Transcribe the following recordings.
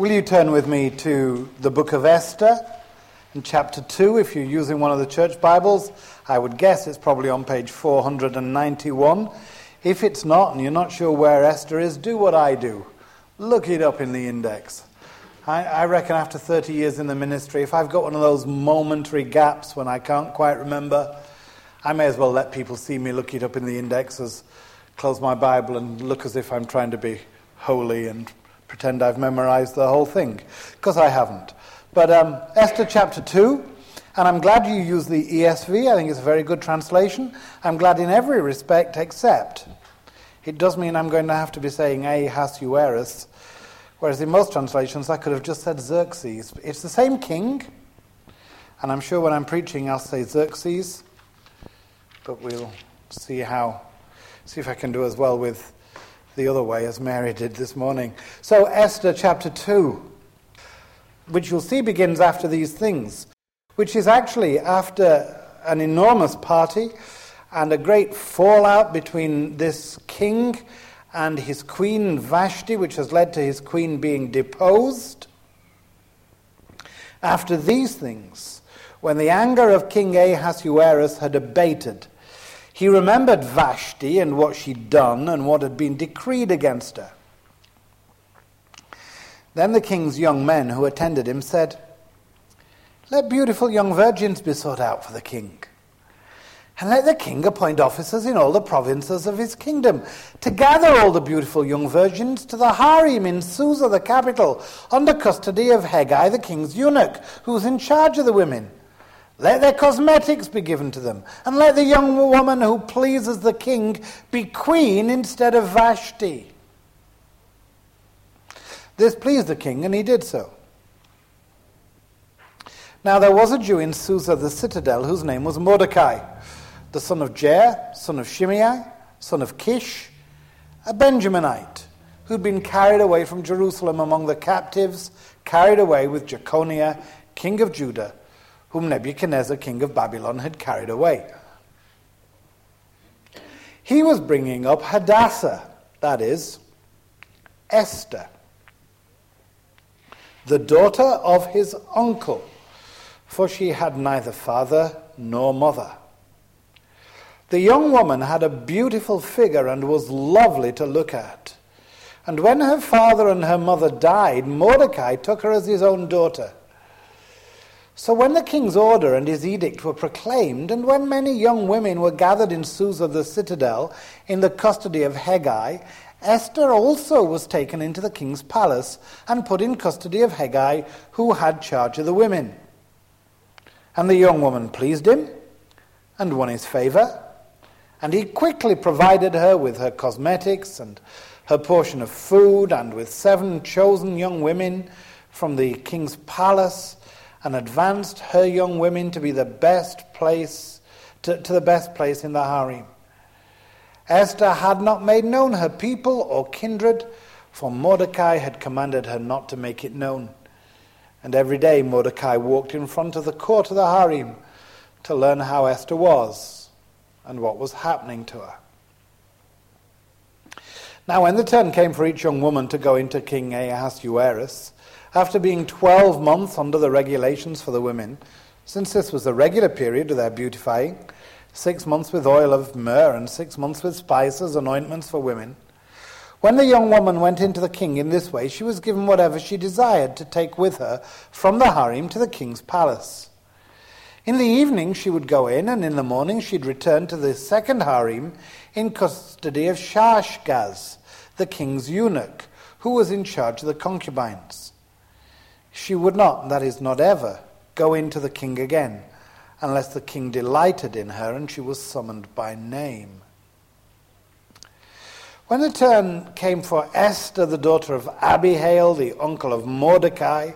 Will you turn with me to the book of Esther in chapter 2 if you're using one of the church Bibles? I would guess it's probably on page 491. If it's not and you're not sure where Esther is, do what I do look it up in the index. I, I reckon after 30 years in the ministry, if I've got one of those momentary gaps when I can't quite remember, I may as well let people see me look it up in the index as close my Bible and look as if I'm trying to be holy and pretend I've memorized the whole thing, because I haven't. But um, Esther chapter 2, and I'm glad you use the ESV. I think it's a very good translation. I'm glad in every respect except it does mean I'm going to have to be saying Ahasuerus, whereas in most translations I could have just said Xerxes. It's the same king, and I'm sure when I'm preaching I'll say Xerxes, but we'll see how, see if I can do as well with the other way as Mary did this morning. So, Esther chapter 2, which you'll see begins after these things, which is actually after an enormous party and a great fallout between this king and his queen Vashti, which has led to his queen being deposed. After these things, when the anger of King Ahasuerus had abated, he remembered Vashti and what she'd done and what had been decreed against her. Then the king's young men who attended him said, Let beautiful young virgins be sought out for the king. And let the king appoint officers in all the provinces of his kingdom to gather all the beautiful young virgins to the harem in Susa, the capital, under custody of Hegai, the king's eunuch, who's in charge of the women. Let their cosmetics be given to them, and let the young woman who pleases the king be queen instead of Vashti. This pleased the king, and he did so. Now there was a Jew in Susa, the citadel, whose name was Mordecai, the son of Jair, son of Shimei, son of Kish, a Benjaminite, who'd been carried away from Jerusalem among the captives, carried away with Jeconiah, king of Judah whom Nebuchadnezzar, king of Babylon, had carried away. He was bringing up Hadassah, that is, Esther, the daughter of his uncle, for she had neither father nor mother. The young woman had a beautiful figure and was lovely to look at. And when her father and her mother died, Mordecai took her as his own daughter. So when the king's order and his edict were proclaimed, and when many young women were gathered in Susa the citadel in the custody of Hegai, Esther also was taken into the king's palace and put in custody of Hegai, who had charge of the women. And the young woman pleased him and won his favor, and he quickly provided her with her cosmetics and her portion of food, and with seven chosen young women from the king's palace and advanced her young women to be the best place, to, to the best place in the harem. Esther had not made known her people or kindred, for Mordecai had commanded her not to make it known. And every day Mordecai walked in front of the court of the harem to learn how Esther was and what was happening to her. Now, when the turn came for each young woman to go into King Ahasuerus, after being 12 months under the regulations for the women, since this was the regular period of their beautifying, six months with oil of myrrh and six months with spices and ointments for women, when the young woman went into the king in this way, she was given whatever she desired to take with her from the harem to the king's palace. In the evening she would go in, and in the morning she'd return to the second harem in custody of Shaashgaz, the king's eunuch, who was in charge of the concubines. She would not, that is, not ever, go in to the king again, unless the king delighted in her and she was summoned by name. When the turn came for Esther, the daughter of Abihail, the uncle of Mordecai,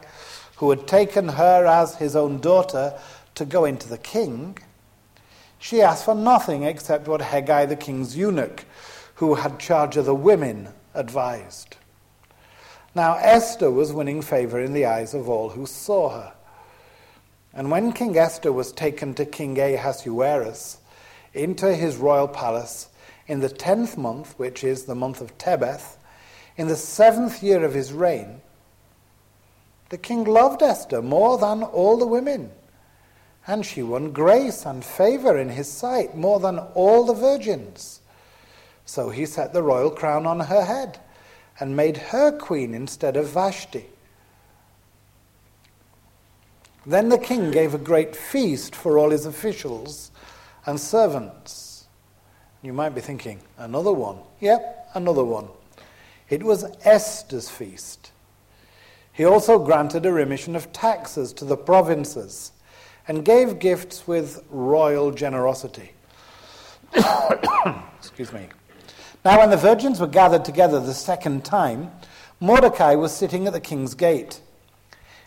who had taken her as his own daughter to go into the king, she asked for nothing except what Hegai, the king's eunuch, who had charge of the women, advised. Now Esther was winning favor in the eyes of all who saw her. And when King Esther was taken to King Ahasuerus into his royal palace in the tenth month, which is the month of Tebeth, in the seventh year of his reign, The king loved Esther more than all the women, and she won grace and favor in his sight more than all the virgins. So he set the royal crown on her head and made her queen instead of Vashti. Then the king gave a great feast for all his officials and servants. You might be thinking, another one. Yep, another one. It was Esther's feast. He also granted a remission of taxes to the provinces and gave gifts with royal generosity. Excuse me. Now, when the virgins were gathered together the second time, Mordecai was sitting at the king's gate.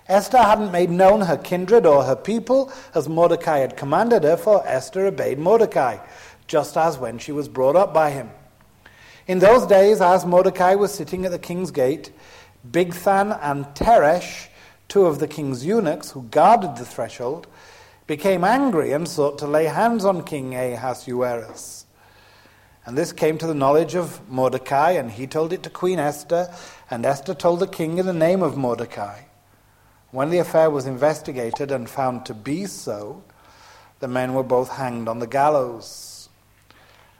Esther hadn't made known her kindred or her people as Mordecai had commanded her, for Esther obeyed Mordecai, just as when she was brought up by him. In those days, as Mordecai was sitting at the king's gate, Bigthan and Teresh, two of the king's eunuchs who guarded the threshold, became angry and sought to lay hands on King Ahasuerus. And this came to the knowledge of Mordecai, and he told it to Queen Esther, and Esther told the king in the name of Mordecai. When the affair was investigated and found to be so, the men were both hanged on the gallows.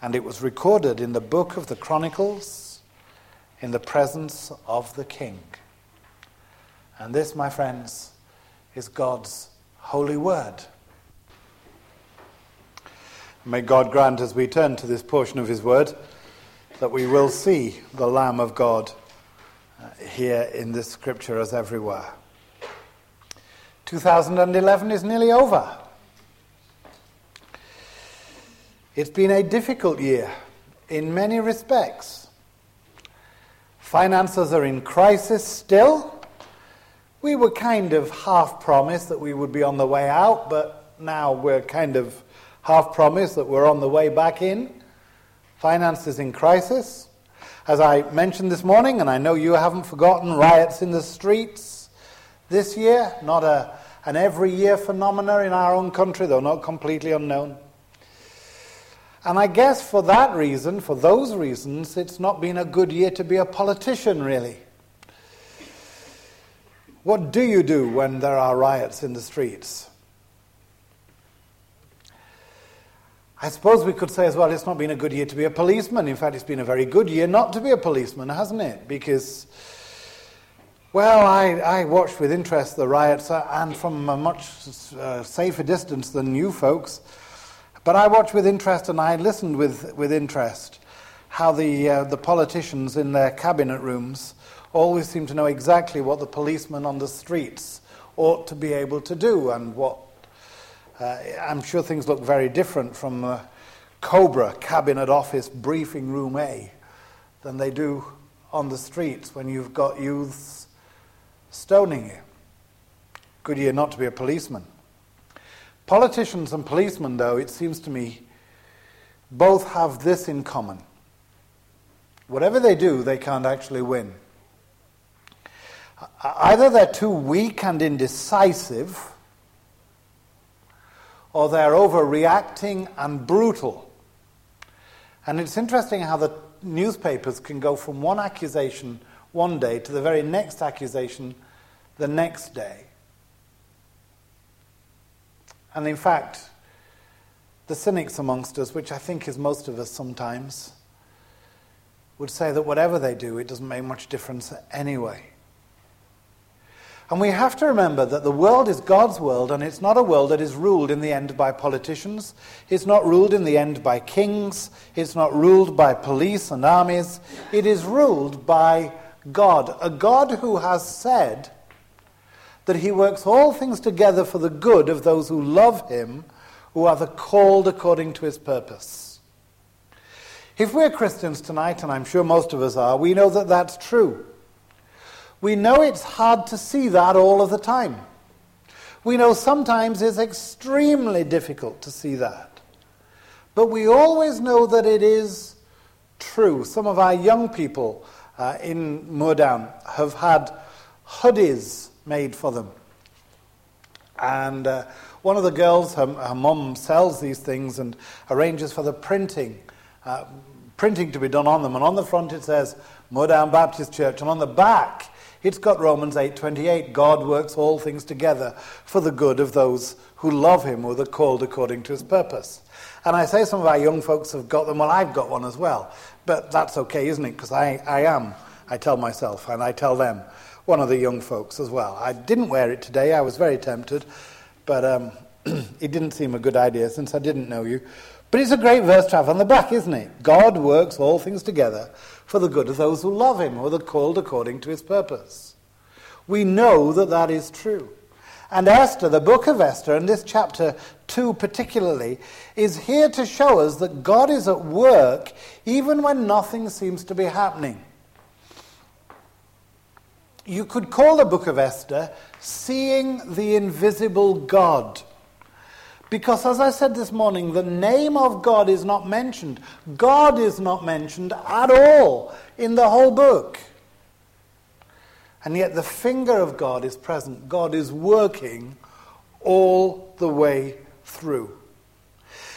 And it was recorded in the book of the Chronicles in the presence of the king. And this, my friends, is God's holy word. May God grant, as we turn to this portion of His word, that we will see the Lamb of God uh, here in this scripture as everywhere. 2011 is nearly over. It's been a difficult year in many respects. Finances are in crisis still. We were kind of half promised that we would be on the way out, but now we're kind of half promised that we're on the way back in. Finances in crisis. As I mentioned this morning, and I know you haven't forgotten, riots in the streets this year, not a, an every year phenomenon in our own country, though not completely unknown. And I guess for that reason, for those reasons, it's not been a good year to be a politician, really. What do you do when there are riots in the streets? I suppose we could say as well, it's not been a good year to be a policeman. In fact, it's been a very good year not to be a policeman, hasn't it? Because well, I, I watched with interest the riots, uh, and from a much uh, safer distance than you folks. But I watched with interest and I listened with, with interest how the, uh, the politicians in their cabinet rooms always seem to know exactly what the policemen on the streets ought to be able to do and what. Uh, I'm sure things look very different from the Cobra Cabinet Office Briefing Room A than they do on the streets when you've got youths stoning you. Good year not to be a policeman. Politicians and policemen, though, it seems to me, both have this in common. Whatever they do, they can't actually win. Either they're too weak and indecisive, or they're overreacting and brutal. And it's interesting how the newspapers can go from one accusation one day to the very next accusation the next day. And in fact, the cynics amongst us, which I think is most of us sometimes, would say that whatever they do, it doesn't make much difference anyway. And we have to remember that the world is God's world, and it's not a world that is ruled in the end by politicians. It's not ruled in the end by kings. It's not ruled by police and armies. It is ruled by God, a God who has said that he works all things together for the good of those who love him, who are the called according to his purpose. If we're Christians tonight, and I'm sure most of us are, we know that that's true. We know it's hard to see that all of the time. We know sometimes it's extremely difficult to see that. But we always know that it is true. Some of our young people uh, in Moordown have had hoodies made for them. And uh, one of the girls, her, her sells these things and arranges for the printing, uh, printing to be done on them. And on the front it says Moordown Baptist Church, and on the back It's got Romans 8:28. God works all things together for the good of those who love him or are called according to his purpose. And I say some of our young folks have got them. Well, I've got one as well. But that's okay, isn't it? Because I, I am, I tell myself, and I tell them, one of the young folks as well. I didn't wear it today. I was very tempted. But um, it didn't seem a good idea since I didn't know you. But it's a great verse to have on the back, isn't it? God works all things together for the good of those who love him or are called according to his purpose. We know that that is true. And Esther, the book of Esther, and this chapter 2 particularly, is here to show us that God is at work even when nothing seems to be happening. You could call the book of Esther Seeing the Invisible God. Because, as I said this morning, the name of God is not mentioned. God is not mentioned at all in the whole book. And yet, the finger of God is present. God is working all the way through.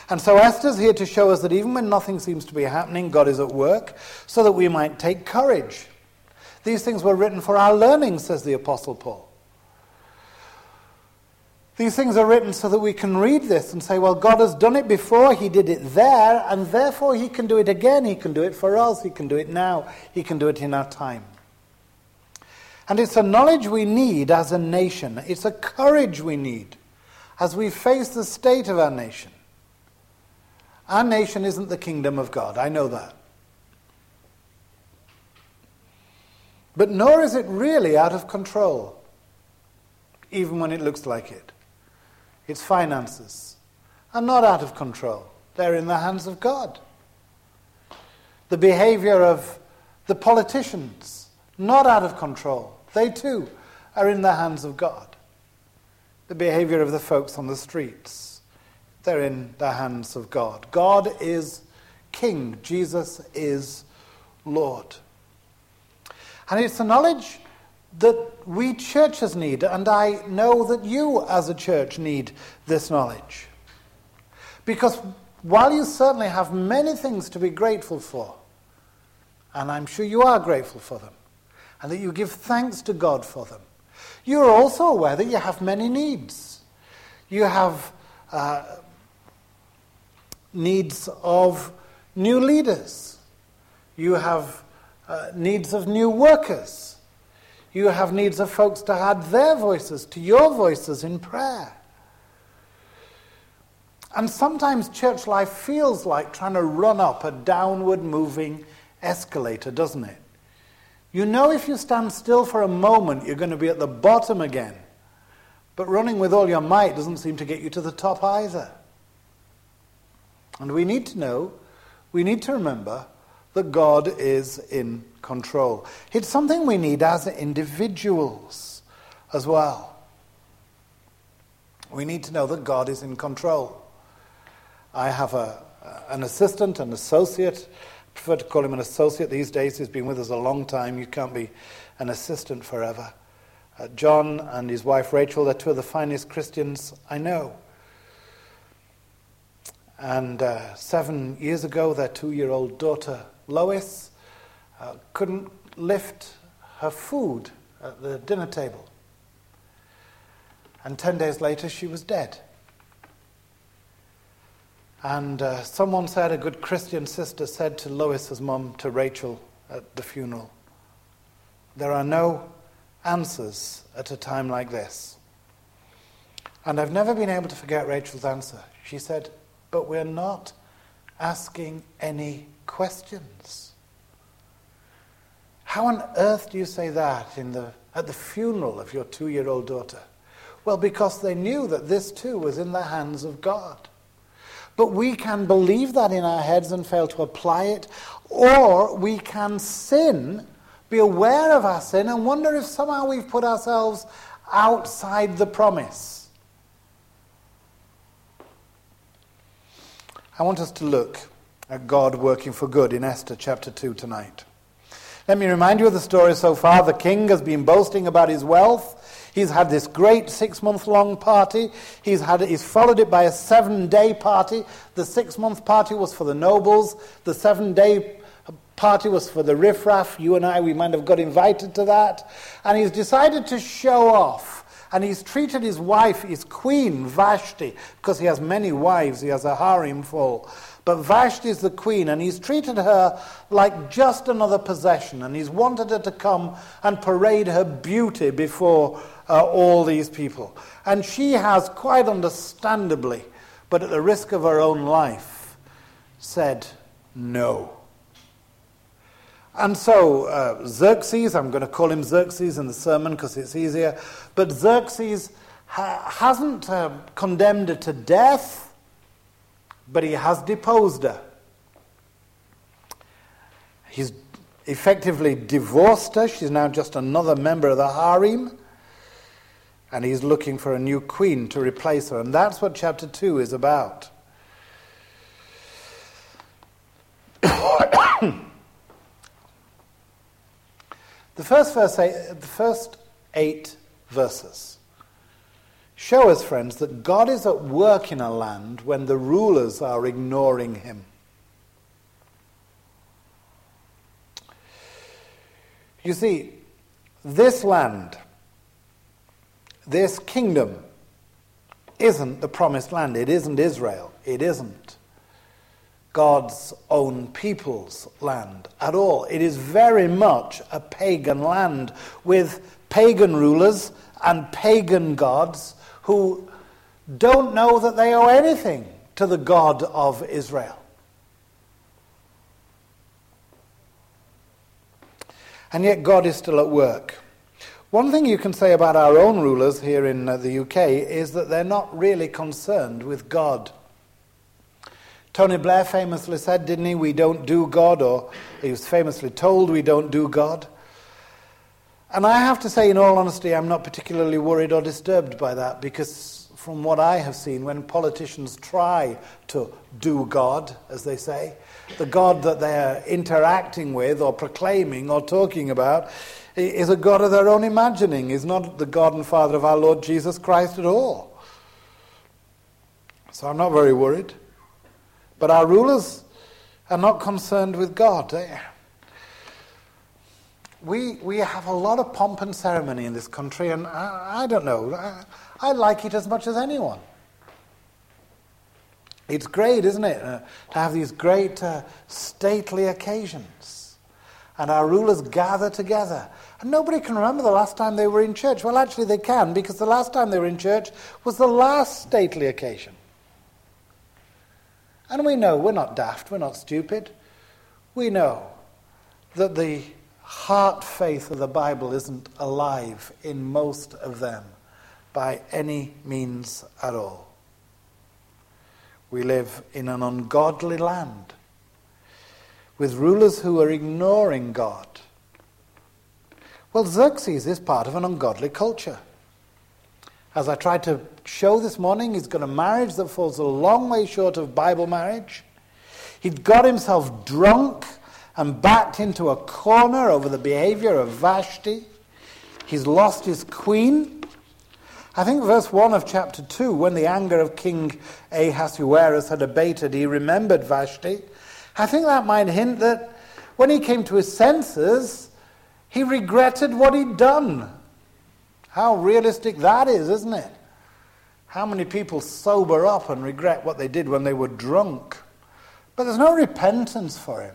And so Esther's here to show us that even when nothing seems to be happening, God is at work, so that we might take courage. These things were written for our learning, says the Apostle Paul. These things are written so that we can read this and say, well, God has done it before, He did it there, and therefore He can do it again. He can do it for us, He can do it now, He can do it in our time. And it's a knowledge we need as a nation, it's a courage we need as we face the state of our nation. Our nation isn't the kingdom of God, I know that. But nor is it really out of control, even when it looks like it its finances are not out of control. They're in the hands of God. The behavior of the politicians, not out of control. They too are in the hands of God. The behavior of the folks on the streets, they're in the hands of God. God is King, Jesus is Lord. And it's the knowledge that we churches need, and I know that you as a church need this knowledge. Because while you certainly have many things to be grateful for, and I'm sure you are grateful for them, and that you give thanks to God for them, you're also aware that you have many needs. You have uh, needs of new leaders, you have uh, needs of new workers you have needs of folks to add their voices to your voices in prayer. And sometimes church life feels like trying to run up a downward moving escalator, doesn't it? You know, if you stand still for a moment, you're going to be at the bottom again. But running with all your might doesn't seem to get you to the top either. And we need to know, we need to remember that God is in control. It's something we need as individuals as well. We need to know that God is in control. I have a, an assistant, an associate. I prefer to call him an associate these days. He's been with us a long time. You can't be an assistant forever. Uh, John and his wife Rachel, they're two of the finest Christians I know. And uh, seven years ago, their two year old daughter Lois uh, couldn't lift her food at the dinner table. And 10 days later, she was dead. And uh, someone said, a good Christian sister said to Lois's mum, to Rachel at the funeral, There are no answers at a time like this. And I've never been able to forget Rachel's answer. She said, But we're not asking any questions. How on earth do you say that in the, at the funeral of your two year old daughter? Well, because they knew that this too was in the hands of God. But we can believe that in our heads and fail to apply it, or we can sin, be aware of our sin, and wonder if somehow we've put ourselves outside the promise. I want us to look at God working for good in Esther chapter 2 tonight. Let me remind you of the story so far. The king has been boasting about his wealth. He's had this great six month long party. He's, had, he's followed it by a seven day party. The six month party was for the nobles. The seven day party was for the riffraff. You and I, we might have got invited to that. And he's decided to show off. And he's treated his wife, his queen, Vashti, because he has many wives, he has a harem full. But Vashti is the queen, and he's treated her like just another possession. And he's wanted her to come and parade her beauty before uh, all these people. And she has, quite understandably, but at the risk of her own life, said no. And so uh, Xerxes, I'm going to call him Xerxes in the sermon because it's easier, but Xerxes ha- hasn't uh, condemned her to death, but he has deposed her. He's effectively divorced her. She's now just another member of the harem. And he's looking for a new queen to replace her. And that's what chapter 2 is about. The first, verse eight, the first eight verses show us, friends, that God is at work in a land when the rulers are ignoring him. You see, this land, this kingdom, isn't the promised land. It isn't Israel. It isn't. God's own people's land at all. It is very much a pagan land with pagan rulers and pagan gods who don't know that they owe anything to the God of Israel. And yet God is still at work. One thing you can say about our own rulers here in uh, the UK is that they're not really concerned with God. Tony Blair famously said, didn't he, we don't do God, or he was famously told we don't do God. And I have to say, in all honesty, I'm not particularly worried or disturbed by that because, from what I have seen, when politicians try to do God, as they say, the God that they're interacting with or proclaiming or talking about is a God of their own imagining, is not the God and Father of our Lord Jesus Christ at all. So I'm not very worried. But our rulers are not concerned with God. We, we have a lot of pomp and ceremony in this country, and I, I don't know. I, I, like it as much as anyone. It's great, isn't it, uh, to have these great uh, stately occasions. And our rulers gather together. And nobody can remember the last time they were in church. Well, actually, they can, because the last time they were in church was the last stately occasion. And we know we're not daft, we're not stupid. We know that the heart faith of the Bible isn't alive in most of them by any means at all. We live in an ungodly land with rulers who are ignoring God. Well, Xerxes is part of an ungodly culture. As I tried to show this morning, he's got a marriage that falls a long way short of Bible marriage. He'd got himself drunk and backed into a corner over the behavior of Vashti. He's lost his queen. I think verse 1 of chapter 2, when the anger of King Ahasuerus had abated, he remembered Vashti. I think that might hint that when he came to his senses, he regretted what he'd done. How realistic that is, isn't it? How many people sober up and regret what they did when they were drunk? But there's no repentance for him.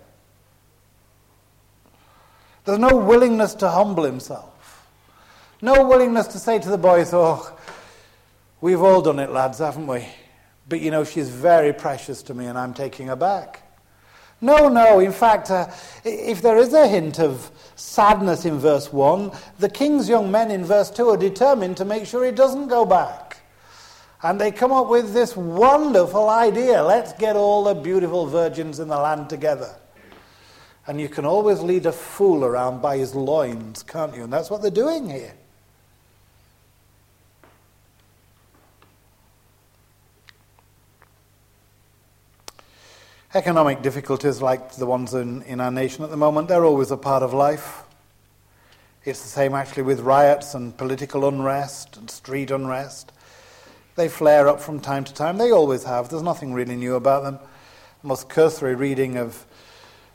There's no willingness to humble himself. No willingness to say to the boys, Oh, we've all done it, lads, haven't we? But you know, she's very precious to me and I'm taking her back. No, no. In fact, uh, if there is a hint of sadness in verse 1, the king's young men in verse 2 are determined to make sure he doesn't go back. And they come up with this wonderful idea let's get all the beautiful virgins in the land together. And you can always lead a fool around by his loins, can't you? And that's what they're doing here. Economic difficulties like the ones in, in our nation at the moment, they're always a part of life. It's the same actually with riots and political unrest and street unrest. They flare up from time to time. They always have. There's nothing really new about them. The most cursory reading of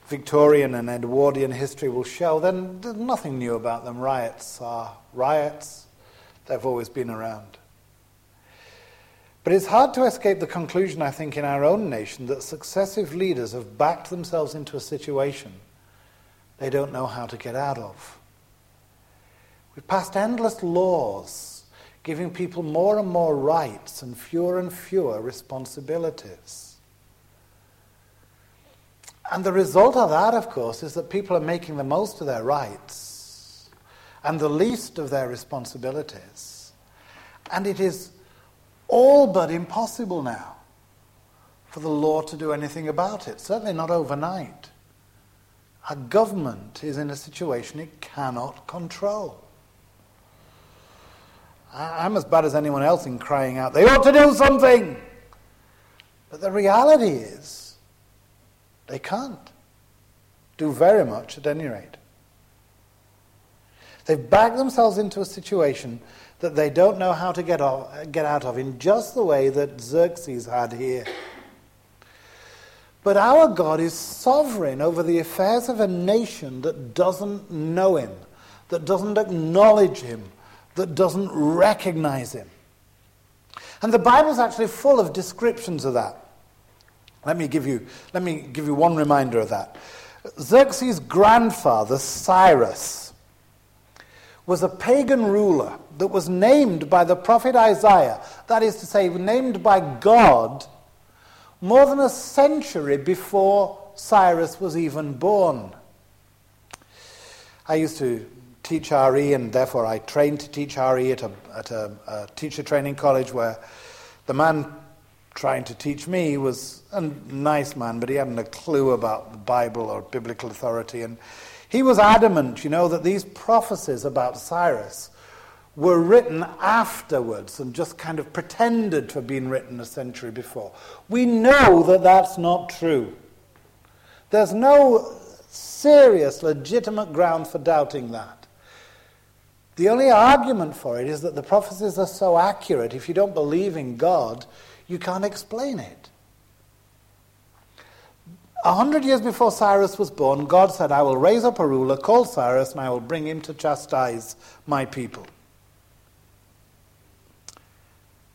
Victorian and Edwardian history will show, then there's nothing new about them. Riots are riots, they've always been around. But it's hard to escape the conclusion, I think, in our own nation that successive leaders have backed themselves into a situation they don't know how to get out of. We've passed endless laws giving people more and more rights and fewer and fewer responsibilities. And the result of that, of course, is that people are making the most of their rights and the least of their responsibilities. And it is all but impossible now for the law to do anything about it, certainly not overnight. A government is in a situation it cannot control. I'm as bad as anyone else in crying out, they ought to do something! But the reality is, they can't do very much at any rate. They've backed themselves into a situation that they don't know how to get, off, get out of in just the way that Xerxes had here. But our God is sovereign over the affairs of a nation that doesn't know Him, that doesn't acknowledge Him, that doesn't recognize Him. And the Bible's actually full of descriptions of that. Let me give you, let me give you one reminder of that. Xerxes' grandfather, Cyrus, was a pagan ruler that was named by the prophet Isaiah, that is to say, named by God more than a century before Cyrus was even born. I used to teach RE, and therefore I trained to teach RE at a, at a, a teacher training college where the man trying to teach me was a nice man, but he hadn't a clue about the Bible or biblical authority. And he was adamant, you know, that these prophecies about Cyrus were written afterwards and just kind of pretended to have been written a century before. We know that that's not true. There's no serious, legitimate ground for doubting that. The only argument for it is that the prophecies are so accurate, if you don't believe in God, you can't explain it. A hundred years before Cyrus was born, God said, I will raise up a ruler called Cyrus, and I will bring him to chastise my people.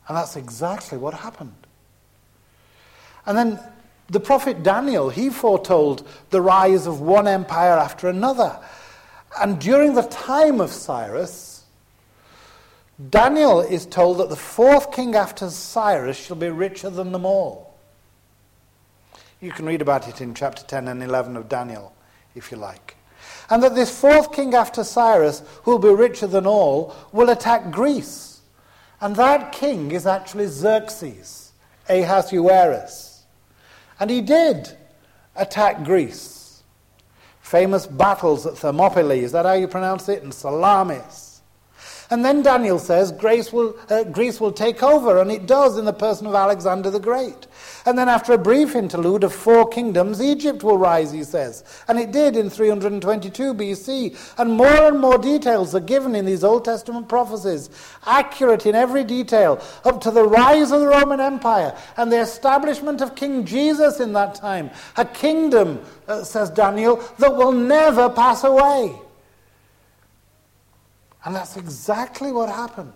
And that's exactly what happened. And then the prophet Daniel, he foretold the rise of one empire after another. And during the time of Cyrus, Daniel is told that the fourth king after Cyrus shall be richer than them all. You can read about it in chapter 10 and 11 of Daniel, if you like. And that this fourth king after Cyrus, who will be richer than all, will attack Greece. And that king is actually Xerxes, Ahasuerus. And he did attack Greece. Famous battles at Thermopylae, is that how you pronounce it? And Salamis. And then Daniel says Greece will, uh, Greece will take over, and it does in the person of Alexander the Great. And then, after a brief interlude of four kingdoms, Egypt will rise, he says. And it did in 322 BC. And more and more details are given in these Old Testament prophecies, accurate in every detail, up to the rise of the Roman Empire and the establishment of King Jesus in that time. A kingdom, uh, says Daniel, that will never pass away. And that's exactly what happened.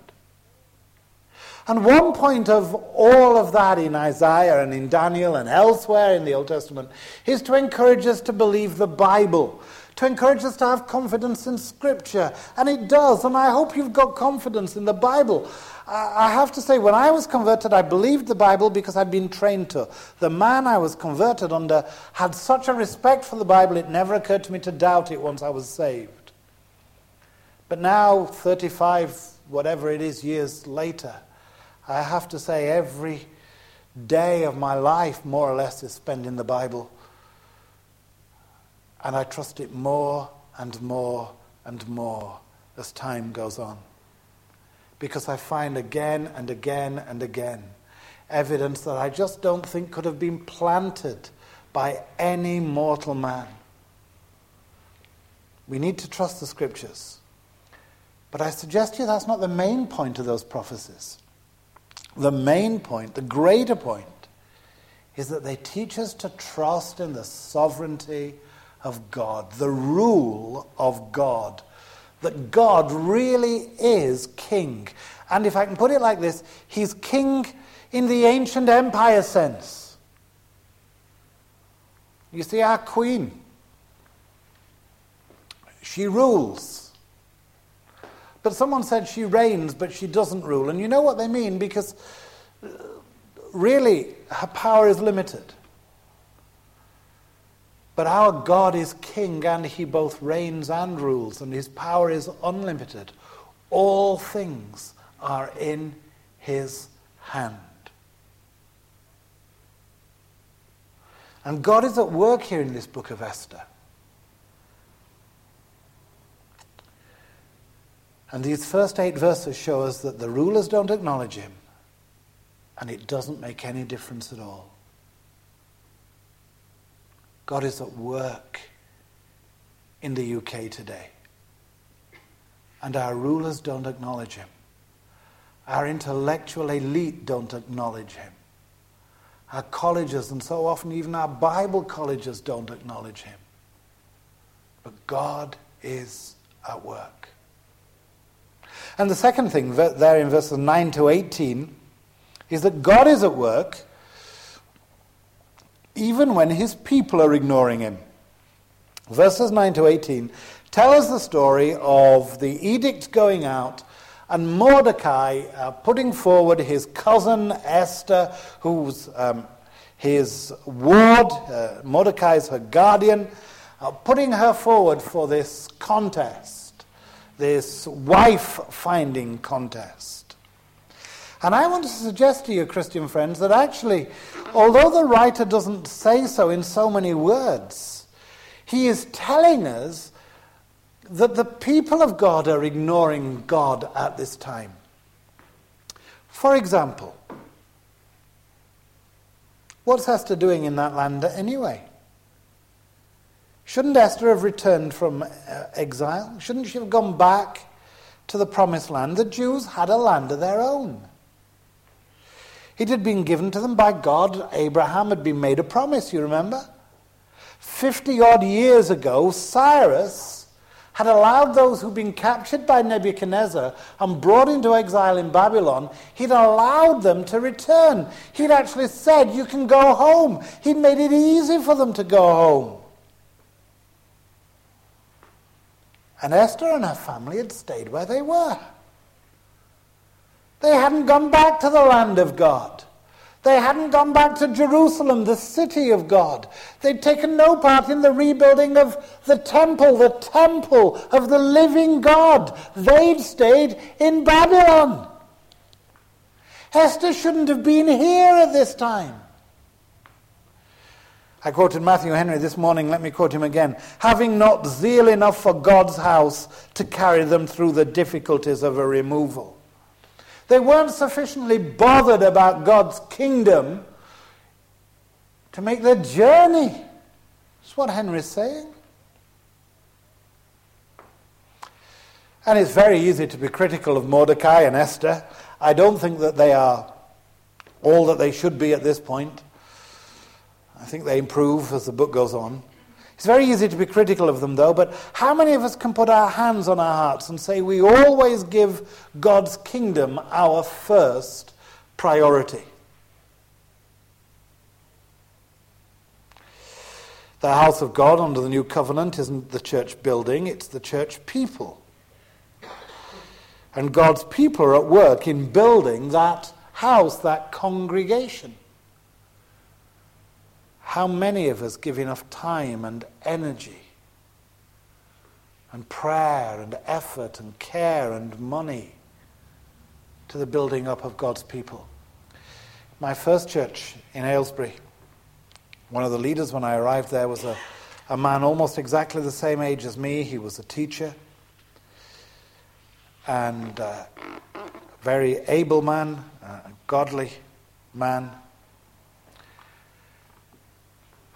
And one point of all of that in Isaiah and in Daniel and elsewhere in the Old Testament is to encourage us to believe the Bible, to encourage us to have confidence in Scripture. And it does. And I hope you've got confidence in the Bible. I have to say, when I was converted, I believed the Bible because I'd been trained to. The man I was converted under had such a respect for the Bible, it never occurred to me to doubt it once I was saved. But now, 35, whatever it is, years later, I have to say every day of my life, more or less, is spent in the Bible. And I trust it more and more and more as time goes on. Because I find again and again and again evidence that I just don't think could have been planted by any mortal man. We need to trust the scriptures. But I suggest to you that's not the main point of those prophecies. The main point, the greater point, is that they teach us to trust in the sovereignty of God, the rule of God. That God really is king. And if I can put it like this, he's king in the ancient empire sense. You see, our queen, she rules. But someone said she reigns, but she doesn't rule. And you know what they mean? Because uh, really, her power is limited. But our God is king, and he both reigns and rules, and his power is unlimited. All things are in his hand. And God is at work here in this book of Esther. And these first eight verses show us that the rulers don't acknowledge him, and it doesn't make any difference at all. God is at work in the UK today, and our rulers don't acknowledge him. Our intellectual elite don't acknowledge him. Our colleges, and so often even our Bible colleges, don't acknowledge him. But God is at work. And the second thing there in verses 9 to 18 is that God is at work even when his people are ignoring him. Verses 9 to 18 tell us the story of the edict going out and Mordecai uh, putting forward his cousin Esther, who's um, his ward, uh, Mordecai is her guardian, uh, putting her forward for this contest, this wife finding contest. And I want to suggest to you, Christian friends, that actually, although the writer doesn't say so in so many words, he is telling us that the people of God are ignoring God at this time. For example, what's Esther doing in that land anyway? Shouldn't Esther have returned from uh, exile? Shouldn't she have gone back to the promised land? The Jews had a land of their own. It had been given to them by God. Abraham had been made a promise, you remember? Fifty odd years ago, Cyrus had allowed those who'd been captured by Nebuchadnezzar and brought into exile in Babylon, he'd allowed them to return. He'd actually said, You can go home. He'd made it easy for them to go home. And Esther and her family had stayed where they were. They hadn't gone back to the land of God. They hadn't gone back to Jerusalem, the city of God. They'd taken no part in the rebuilding of the temple, the temple of the living God. They'd stayed in Babylon. Esther shouldn't have been here at this time. I quoted Matthew Henry this morning, let me quote him again. Having not zeal enough for God's house to carry them through the difficulties of a removal. They weren't sufficiently bothered about God's kingdom to make the journey. That's what Henry's saying. And it's very easy to be critical of Mordecai and Esther. I don't think that they are all that they should be at this point. I think they improve as the book goes on. It's very easy to be critical of them, though, but how many of us can put our hands on our hearts and say we always give God's kingdom our first priority? The house of God under the new covenant isn't the church building, it's the church people. And God's people are at work in building that house, that congregation. How many of us give enough time and energy and prayer and effort and care and money to the building up of God's people? My first church in Aylesbury, one of the leaders when I arrived there was a, a man almost exactly the same age as me. He was a teacher and a very able man, a godly man.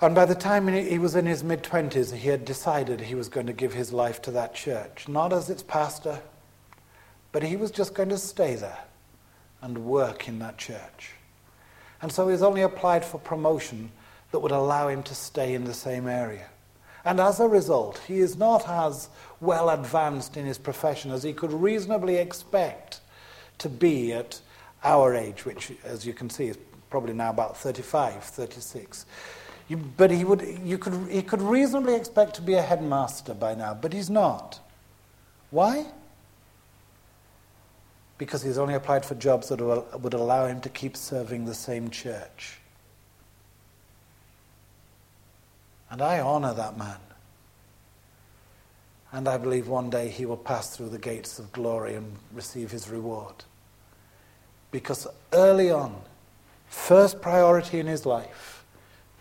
And by the time he was in his mid 20s, he had decided he was going to give his life to that church. Not as its pastor, but he was just going to stay there and work in that church. And so he's only applied for promotion that would allow him to stay in the same area. And as a result, he is not as well advanced in his profession as he could reasonably expect to be at our age, which, as you can see, is probably now about 35, 36. You, but he, would, you could, he could reasonably expect to be a headmaster by now, but he's not. Why? Because he's only applied for jobs that would allow him to keep serving the same church. And I honor that man. And I believe one day he will pass through the gates of glory and receive his reward. Because early on, first priority in his life,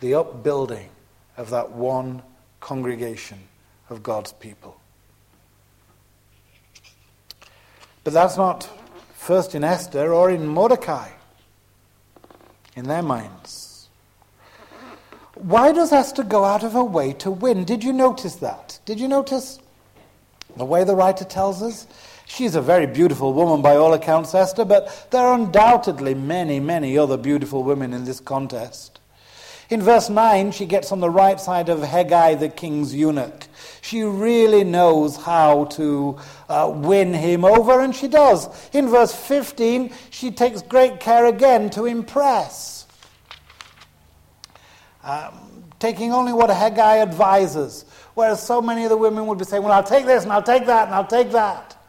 the upbuilding of that one congregation of God's people. But that's not first in Esther or in Mordecai, in their minds. Why does Esther go out of her way to win? Did you notice that? Did you notice the way the writer tells us? She's a very beautiful woman by all accounts, Esther, but there are undoubtedly many, many other beautiful women in this contest. In verse 9, she gets on the right side of Hegai, the king's eunuch. She really knows how to uh, win him over, and she does. In verse 15, she takes great care again to impress, um, taking only what Hegai advises, whereas so many of the women would be saying, Well, I'll take this, and I'll take that, and I'll take that.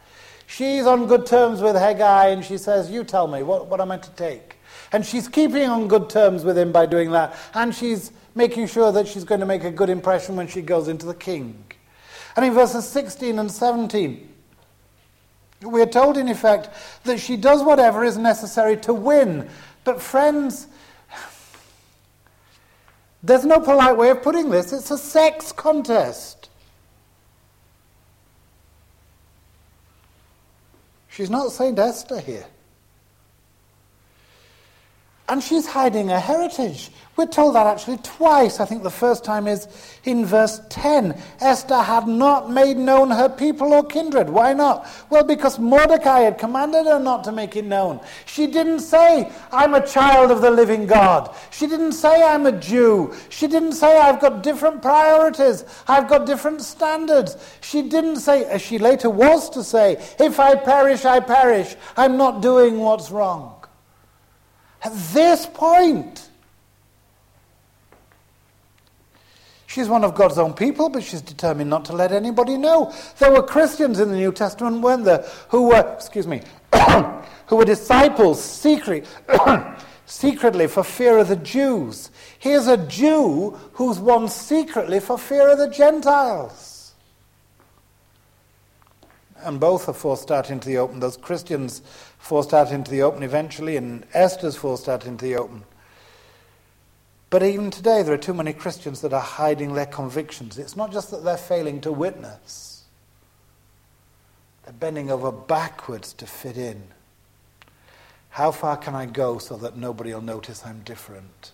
She's on good terms with Hegai, and she says, You tell me, what, what am I to take? And she's keeping on good terms with him by doing that. And she's making sure that she's going to make a good impression when she goes into the king. And in verses 16 and 17, we are told, in effect, that she does whatever is necessary to win. But, friends, there's no polite way of putting this. It's a sex contest. She's not St. Esther here. And she's hiding her heritage. We're told that actually twice. I think the first time is in verse 10. Esther had not made known her people or kindred. Why not? Well, because Mordecai had commanded her not to make it known. She didn't say, I'm a child of the living God. She didn't say, I'm a Jew. She didn't say, I've got different priorities. I've got different standards. She didn't say, as she later was to say, if I perish, I perish. I'm not doing what's wrong. At this point, She's one of God's own people, but she's determined not to let anybody know. There were Christians in the New Testament, weren't there, who were, excuse me, who were disciples secret, secretly for fear of the Jews. Here's a Jew who's one secretly for fear of the Gentiles. And both are forced out into the open. Those Christians forced out into the open eventually, and Esther's forced out into the open. But even today, there are too many Christians that are hiding their convictions. It's not just that they're failing to witness, they're bending over backwards to fit in. How far can I go so that nobody will notice I'm different?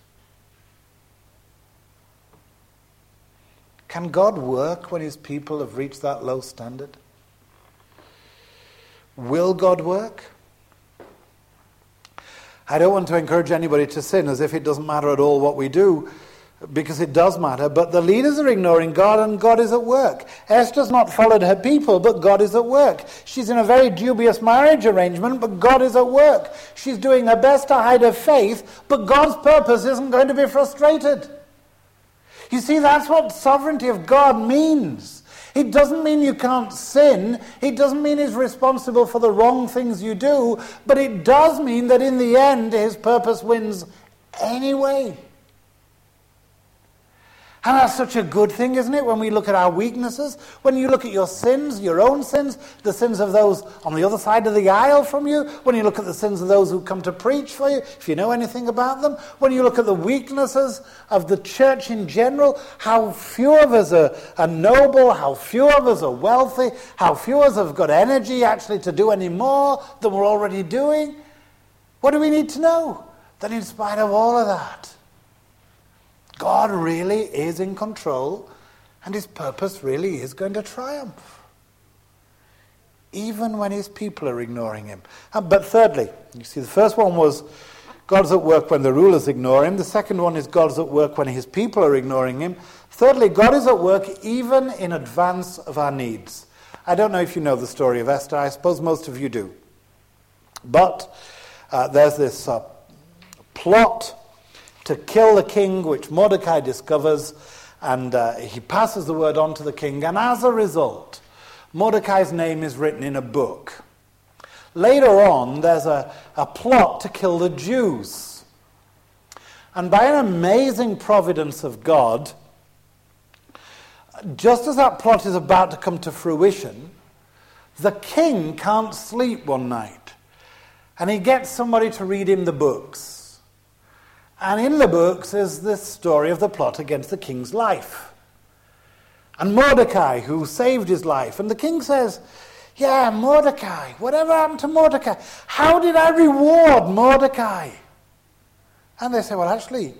Can God work when his people have reached that low standard? Will God work? I don't want to encourage anybody to sin as if it doesn't matter at all what we do, because it does matter. But the leaders are ignoring God, and God is at work. Esther's not followed her people, but God is at work. She's in a very dubious marriage arrangement, but God is at work. She's doing her best to hide her faith, but God's purpose isn't going to be frustrated. You see, that's what sovereignty of God means. It doesn't mean you can't sin. It doesn't mean he's responsible for the wrong things you do. But it does mean that in the end, his purpose wins anyway. And that's such a good thing, isn't it, when we look at our weaknesses? When you look at your sins, your own sins, the sins of those on the other side of the aisle from you, when you look at the sins of those who come to preach for you, if you know anything about them, when you look at the weaknesses of the church in general, how few of us are, are noble, how few of us are wealthy, how few of us have got energy actually to do any more than we're already doing. What do we need to know? That in spite of all of that, God really is in control and his purpose really is going to triumph. Even when his people are ignoring him. Uh, but thirdly, you see, the first one was God's at work when the rulers ignore him. The second one is God's at work when his people are ignoring him. Thirdly, God is at work even in advance of our needs. I don't know if you know the story of Esther. I suppose most of you do. But uh, there's this uh, plot to kill the king, which Mordecai discovers, and uh, he passes the word on to the king. And as a result, Mordecai's name is written in a book. Later on, there's a, a plot to kill the Jews. And by an amazing providence of God, just as that plot is about to come to fruition, the king can't sleep one night. And he gets somebody to read him the books. And in the books is this story of the plot against the king's life. And Mordecai, who saved his life. And the king says, Yeah, Mordecai, whatever happened to Mordecai? How did I reward Mordecai? And they say, Well, actually,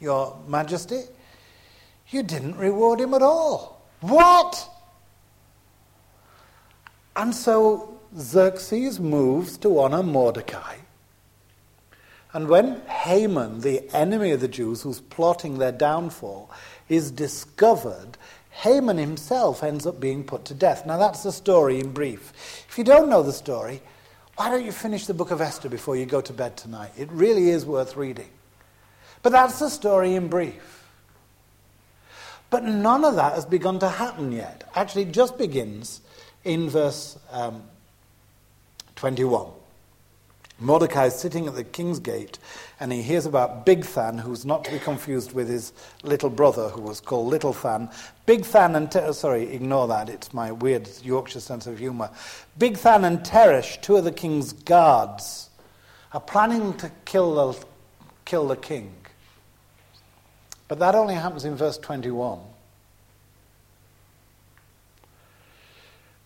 Your Majesty, you didn't reward him at all. What? And so Xerxes moves to honor Mordecai. And when Haman, the enemy of the Jews who's plotting their downfall, is discovered, Haman himself ends up being put to death. Now, that's the story in brief. If you don't know the story, why don't you finish the book of Esther before you go to bed tonight? It really is worth reading. But that's the story in brief. But none of that has begun to happen yet. Actually, it just begins in verse um, 21. Mordecai is sitting at the king's gate and he hears about Bigthan, who's not to be confused with his little brother, who was called Little Big Than and sorry, ignore that. It's my weird Yorkshire sense of humour. Bigthan and Teresh, two of the king's guards, are planning to kill the, kill the king. But that only happens in verse 21.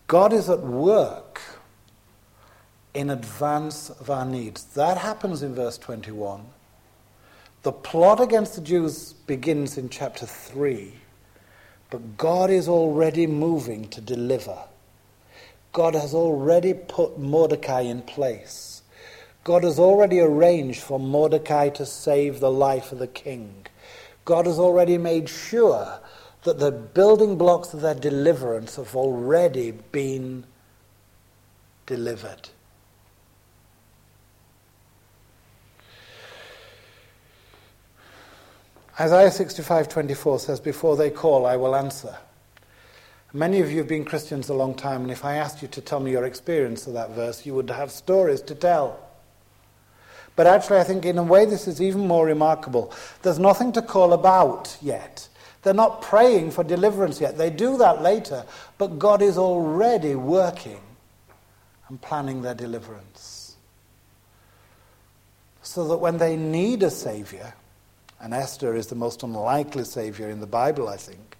God is at work in advance of our needs. That happens in verse 21. The plot against the Jews begins in chapter 3, but God is already moving to deliver. God has already put Mordecai in place. God has already arranged for Mordecai to save the life of the king. God has already made sure that the building blocks of their deliverance have already been delivered. Isaiah 65:24 says, "Before they call, I will answer." Many of you have been Christians a long time, and if I asked you to tell me your experience of that verse, you would have stories to tell. But actually, I think in a way this is even more remarkable. There's nothing to call about yet. They're not praying for deliverance yet. They do that later, but God is already working and planning their deliverance. So that when they need a Savior, and Esther is the most unlikely Savior in the Bible, I think,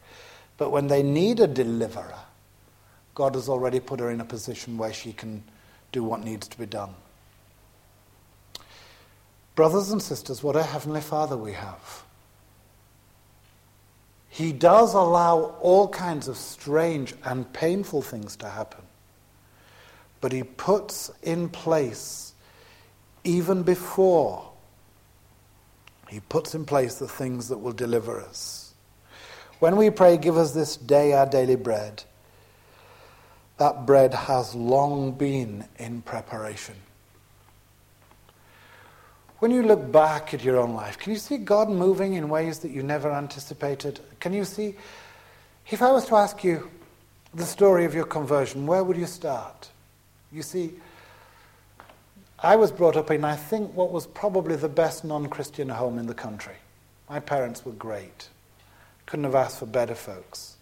but when they need a deliverer, God has already put her in a position where she can do what needs to be done. Brothers and sisters, what a Heavenly Father we have. He does allow all kinds of strange and painful things to happen. But He puts in place, even before, He puts in place the things that will deliver us. When we pray, Give us this day our daily bread, that bread has long been in preparation. When you look back at your own life, can you see God moving in ways that you never anticipated? Can you see, if I was to ask you the story of your conversion, where would you start? You see, I was brought up in, I think, what was probably the best non Christian home in the country. My parents were great. Couldn't have asked for better folks.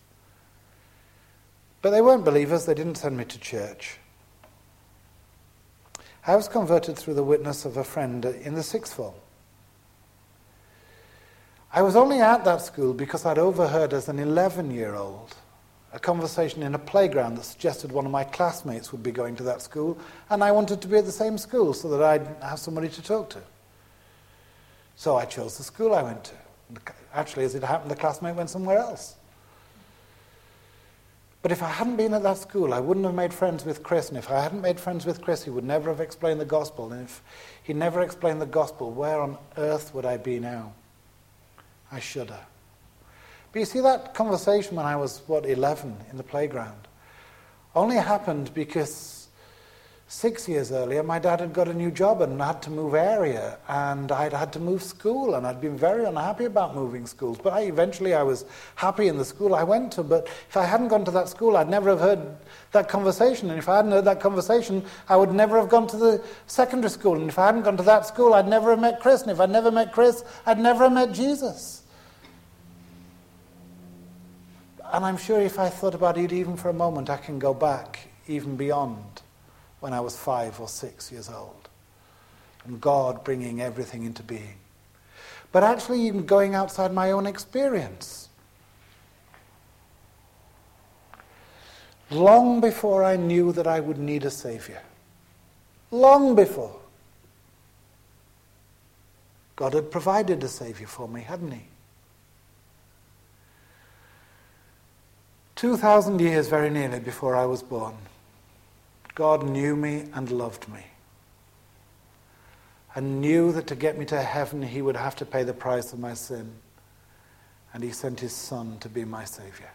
But they weren't believers, they didn't send me to church. I was converted through the witness of a friend in the sixth form. I was only at that school because I'd overheard as an 11 year old a conversation in a playground that suggested one of my classmates would be going to that school, and I wanted to be at the same school so that I'd have somebody to talk to. So I chose the school I went to. Actually, as it happened, the classmate went somewhere else. But if I hadn't been at that school, I wouldn't have made friends with Chris. And if I hadn't made friends with Chris, he would never have explained the gospel. And if he never explained the gospel, where on earth would I be now? I shudder. But you see, that conversation when I was, what, 11 in the playground only happened because Six years earlier, my dad had got a new job and had to move area, and I'd had to move school, and I'd been very unhappy about moving schools. But I, eventually, I was happy in the school I went to. But if I hadn't gone to that school, I'd never have heard that conversation. And if I hadn't heard that conversation, I would never have gone to the secondary school. And if I hadn't gone to that school, I'd never have met Chris. And if I'd never met Chris, I'd never have met Jesus. And I'm sure if I thought about it even for a moment, I can go back even beyond when I was five or six years old. And God bringing everything into being. But actually, even going outside my own experience. Long before I knew that I would need a Savior. Long before. God had provided a Savior for me, hadn't He? 2,000 years very nearly before I was born. God knew me and loved me. And knew that to get me to heaven, he would have to pay the price of my sin. And he sent his son to be my Savior.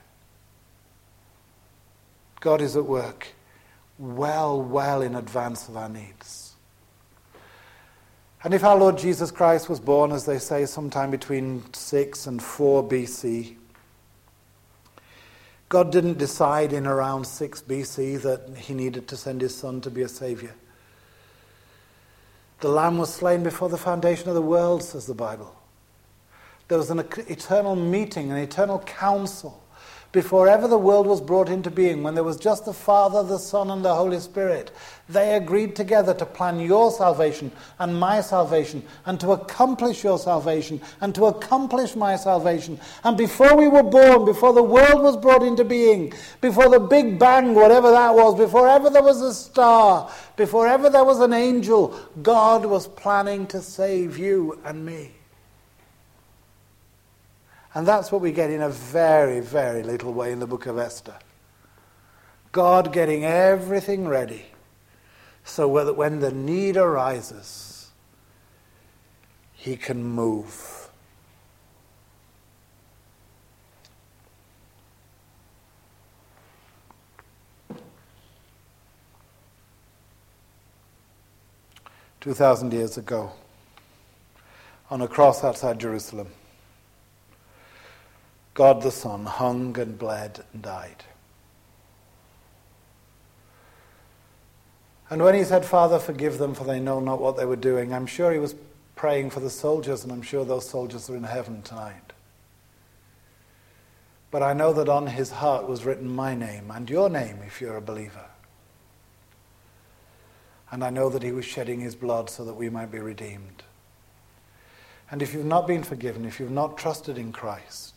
God is at work well, well in advance of our needs. And if our Lord Jesus Christ was born, as they say, sometime between 6 and 4 BC, God didn't decide in around 6 BC that he needed to send his son to be a savior. The lamb was slain before the foundation of the world, says the Bible. There was an eternal meeting, an eternal council before ever the world was brought into being, when there was just the Father, the Son, and the Holy Spirit, they agreed together to plan your salvation and my salvation, and to accomplish your salvation, and to accomplish my salvation. And before we were born, before the world was brought into being, before the Big Bang, whatever that was, before ever there was a star, before ever there was an angel, God was planning to save you and me. And that's what we get in a very, very little way in the book of Esther. God getting everything ready so that when the need arises, he can move. Two thousand years ago, on a cross outside Jerusalem. God the Son hung and bled and died. And when he said, Father, forgive them, for they know not what they were doing, I'm sure he was praying for the soldiers, and I'm sure those soldiers are in heaven tonight. But I know that on his heart was written my name and your name if you're a believer. And I know that he was shedding his blood so that we might be redeemed. And if you've not been forgiven, if you've not trusted in Christ,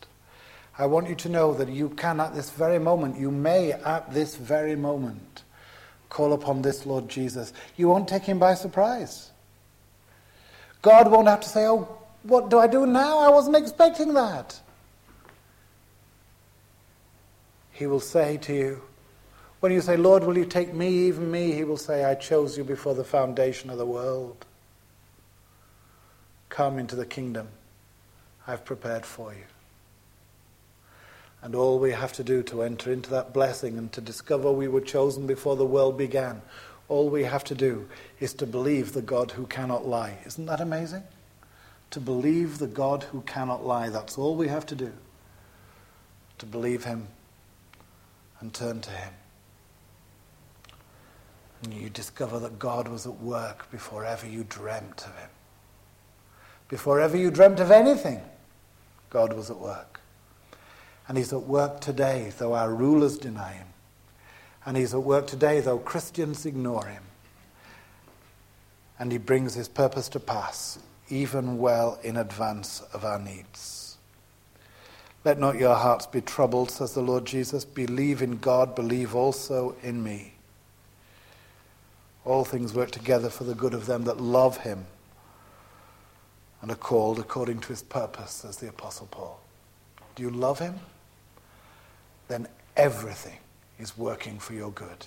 I want you to know that you can, at this very moment, you may, at this very moment, call upon this Lord Jesus. You won't take him by surprise. God won't have to say, Oh, what do I do now? I wasn't expecting that. He will say to you, when you say, Lord, will you take me, even me? He will say, I chose you before the foundation of the world. Come into the kingdom I've prepared for you. And all we have to do to enter into that blessing and to discover we were chosen before the world began, all we have to do is to believe the God who cannot lie. Isn't that amazing? To believe the God who cannot lie. That's all we have to do. To believe Him and turn to Him. And you discover that God was at work before ever you dreamt of Him. Before ever you dreamt of anything, God was at work. And he's at work today, though our rulers deny him. And he's at work today, though Christians ignore him. And he brings his purpose to pass, even well in advance of our needs. Let not your hearts be troubled, says the Lord Jesus. Believe in God, believe also in me. All things work together for the good of them that love him and are called according to his purpose, says the Apostle Paul. Do you love him? Then everything is working for your good.